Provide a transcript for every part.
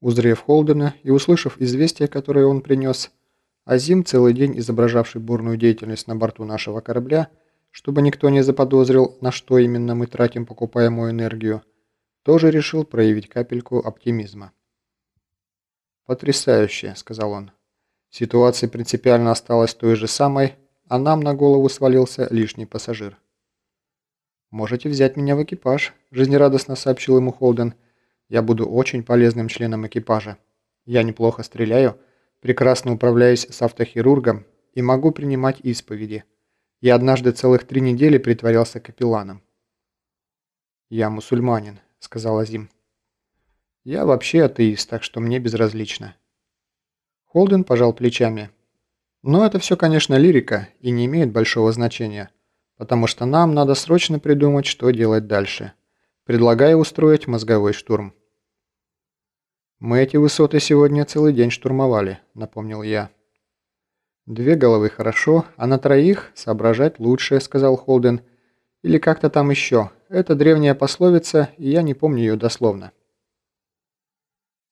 Узрев Холдена и услышав известие, которое он принес, Азим, целый день изображавший бурную деятельность на борту нашего корабля, чтобы никто не заподозрил, на что именно мы тратим покупаемую энергию, тоже решил проявить капельку оптимизма. «Потрясающе», — сказал он. «Ситуация принципиально осталась той же самой, а нам на голову свалился лишний пассажир». «Можете взять меня в экипаж», – жизнерадостно сообщил ему Холден. «Я буду очень полезным членом экипажа. Я неплохо стреляю, прекрасно управляюсь с автохирургом и могу принимать исповеди. Я однажды целых три недели притворялся капелланом». «Я мусульманин», – сказал Азим. «Я вообще атеист, так что мне безразлично». Холден пожал плечами. «Но это все, конечно, лирика и не имеет большого значения» потому что нам надо срочно придумать, что делать дальше. Предлагаю устроить мозговой штурм. «Мы эти высоты сегодня целый день штурмовали», — напомнил я. «Две головы хорошо, а на троих соображать лучше», — сказал Холден. «Или как-то там еще. Это древняя пословица, и я не помню ее дословно».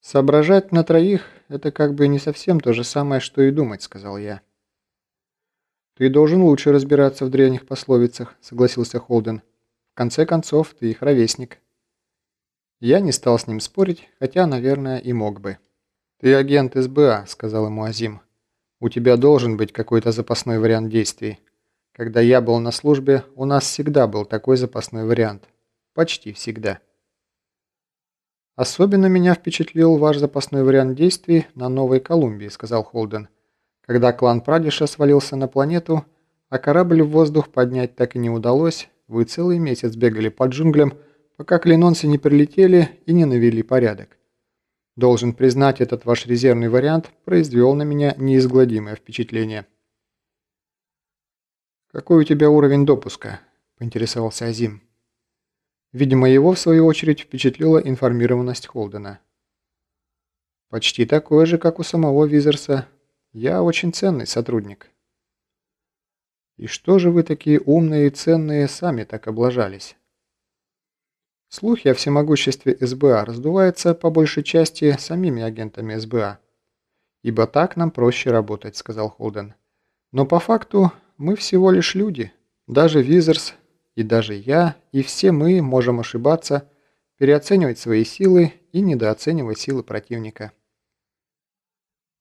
«Соображать на троих — это как бы не совсем то же самое, что и думать», — сказал я. «Ты должен лучше разбираться в древних пословицах», — согласился Холден. «В конце концов, ты их ровесник». Я не стал с ним спорить, хотя, наверное, и мог бы. «Ты агент СБА», — сказал ему Азим. «У тебя должен быть какой-то запасной вариант действий. Когда я был на службе, у нас всегда был такой запасной вариант. Почти всегда». «Особенно меня впечатлил ваш запасной вариант действий на Новой Колумбии», — сказал Холден когда клан Прадиша свалился на планету, а корабль в воздух поднять так и не удалось, вы целый месяц бегали по джунглям, пока клинонцы не прилетели и не навели порядок. Должен признать, этот ваш резервный вариант произвел на меня неизгладимое впечатление. «Какой у тебя уровень допуска?» – поинтересовался Азим. Видимо, его, в свою очередь, впечатлила информированность Холдена. «Почти такой же, как у самого Визерса», я очень ценный сотрудник. И что же вы такие умные и ценные сами так облажались? Слухи о всемогуществе СБА раздуваются по большей части самими агентами СБА. «Ибо так нам проще работать», — сказал Холден. «Но по факту мы всего лишь люди. Даже Визерс, и даже я, и все мы можем ошибаться, переоценивать свои силы и недооценивать силы противника».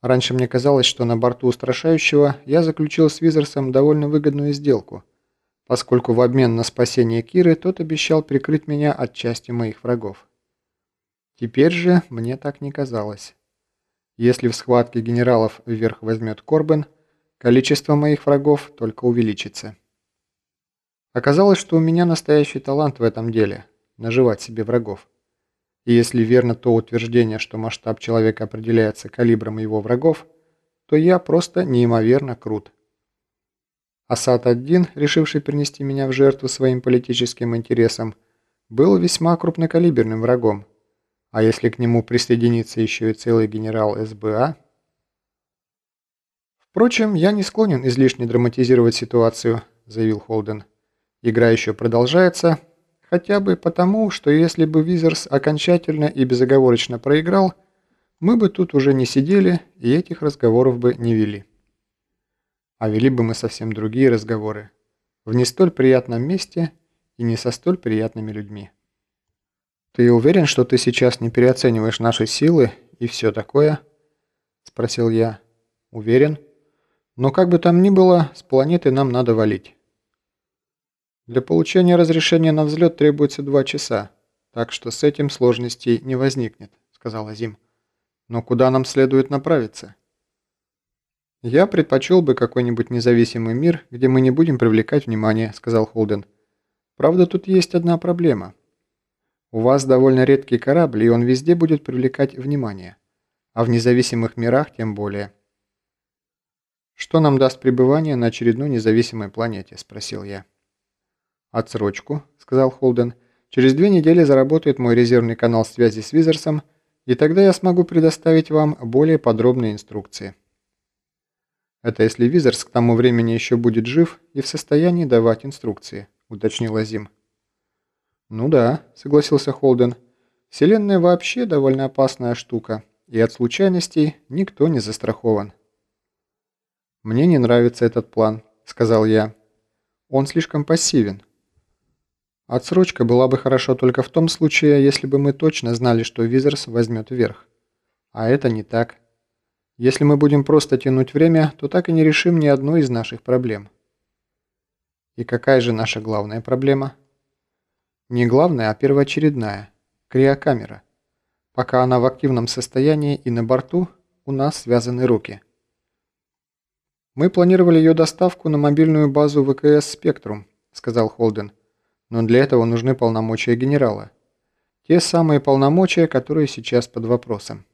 Раньше мне казалось, что на борту устрашающего я заключил с Визерсом довольно выгодную сделку, поскольку в обмен на спасение Киры тот обещал прикрыть меня от части моих врагов. Теперь же мне так не казалось. Если в схватке генералов вверх возьмет Корбен, количество моих врагов только увеличится. Оказалось, что у меня настоящий талант в этом деле – наживать себе врагов. И если верно то утверждение, что масштаб человека определяется калибром его врагов, то я просто неимоверно крут. Асад-1, решивший принести меня в жертву своим политическим интересам, был весьма крупнокалиберным врагом. А если к нему присоединится еще и целый генерал СБА... «Впрочем, я не склонен излишне драматизировать ситуацию», – заявил Холден. «Игра еще продолжается, Хотя бы потому, что если бы Визерс окончательно и безоговорочно проиграл, мы бы тут уже не сидели и этих разговоров бы не вели. А вели бы мы совсем другие разговоры, в не столь приятном месте и не со столь приятными людьми. «Ты уверен, что ты сейчас не переоцениваешь наши силы и все такое?» – спросил я. «Уверен. Но как бы там ни было, с планеты нам надо валить». Для получения разрешения на взлет требуется два часа, так что с этим сложностей не возникнет», — сказал Азим. «Но куда нам следует направиться?» «Я предпочел бы какой-нибудь независимый мир, где мы не будем привлекать внимание», — сказал Холден. «Правда, тут есть одна проблема. У вас довольно редкий корабль, и он везде будет привлекать внимание. А в независимых мирах тем более». «Что нам даст пребывание на очередной независимой планете?» – спросил я. «Отсрочку», — сказал Холден. «Через две недели заработает мой резервный канал связи с Визерсом, и тогда я смогу предоставить вам более подробные инструкции». «Это если Визерс к тому времени еще будет жив и в состоянии давать инструкции», — уточнил Азим. «Ну да», — согласился Холден. «Вселенная вообще довольно опасная штука, и от случайностей никто не застрахован. «Мне не нравится этот план», — сказал я. «Он слишком пассивен. Отсрочка была бы хорошо только в том случае, если бы мы точно знали, что Визерс возьмет верх. А это не так. Если мы будем просто тянуть время, то так и не решим ни одной из наших проблем». «И какая же наша главная проблема?» «Не главная, а первоочередная. Криокамера. Пока она в активном состоянии и на борту, у нас связаны руки». «Мы планировали ее доставку на мобильную базу ВКС «Спектрум», — сказал Холден. «Но для этого нужны полномочия генерала. Те самые полномочия, которые сейчас под вопросом».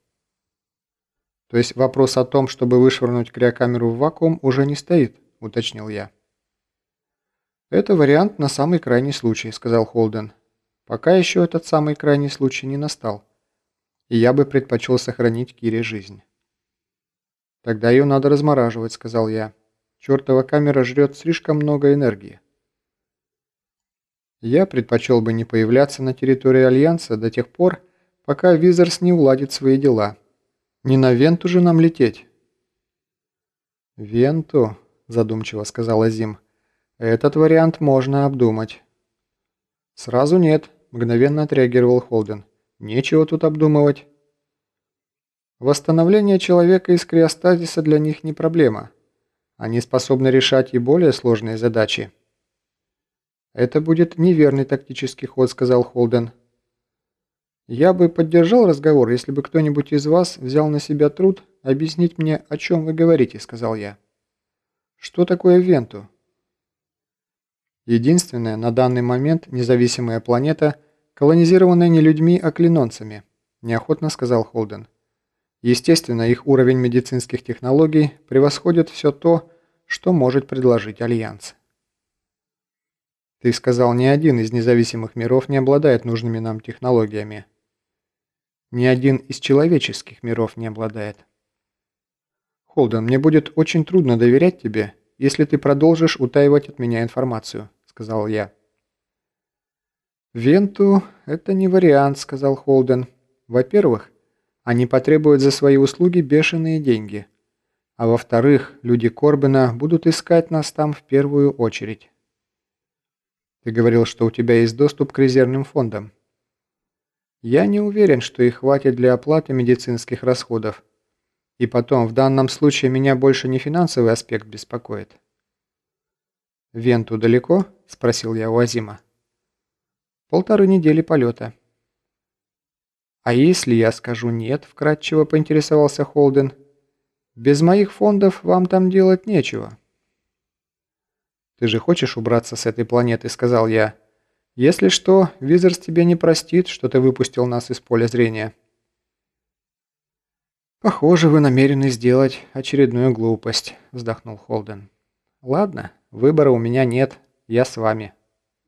«То есть вопрос о том, чтобы вышвырнуть криокамеру в вакуум, уже не стоит», — уточнил я. «Это вариант на самый крайний случай», — сказал Холден. «Пока еще этот самый крайний случай не настал. И я бы предпочел сохранить Кире жизнь». «Тогда ее надо размораживать», — сказал я. «Чертова камера жрет слишком много энергии». Я предпочел бы не появляться на территории Альянса до тех пор, пока Визерс не уладит свои дела. Не на Венту же нам лететь. «Венту», — задумчиво сказала Зим, — «этот вариант можно обдумать». «Сразу нет», — мгновенно отреагировал Холден. «Нечего тут обдумывать». Восстановление человека из криостазиса для них не проблема. Они способны решать и более сложные задачи. «Это будет неверный тактический ход», — сказал Холден. «Я бы поддержал разговор, если бы кто-нибудь из вас взял на себя труд объяснить мне, о чем вы говорите», — сказал я. «Что такое Венту?» Единственная на данный момент независимая планета, колонизированная не людьми, а клинонцами, неохотно сказал Холден. Естественно, их уровень медицинских технологий превосходит все то, что может предложить Альянс. Ты сказал, ни один из независимых миров не обладает нужными нам технологиями. Ни один из человеческих миров не обладает. Холден, мне будет очень трудно доверять тебе, если ты продолжишь утаивать от меня информацию, сказал я. Венту – это не вариант, сказал Холден. Во-первых, они потребуют за свои услуги бешеные деньги. А во-вторых, люди Корбина будут искать нас там в первую очередь. Ты говорил, что у тебя есть доступ к резервным фондам. Я не уверен, что их хватит для оплаты медицинских расходов. И потом, в данном случае меня больше не финансовый аспект беспокоит. «Венту далеко?» – спросил я у Азима. «Полторы недели полета». «А если я скажу нет?» – вкратчиво поинтересовался Холден. «Без моих фондов вам там делать нечего». «Ты же хочешь убраться с этой планеты?» – сказал я. «Если что, Визерс тебе не простит, что ты выпустил нас из поля зрения». «Похоже, вы намерены сделать очередную глупость», – вздохнул Холден. «Ладно, выбора у меня нет, я с вами».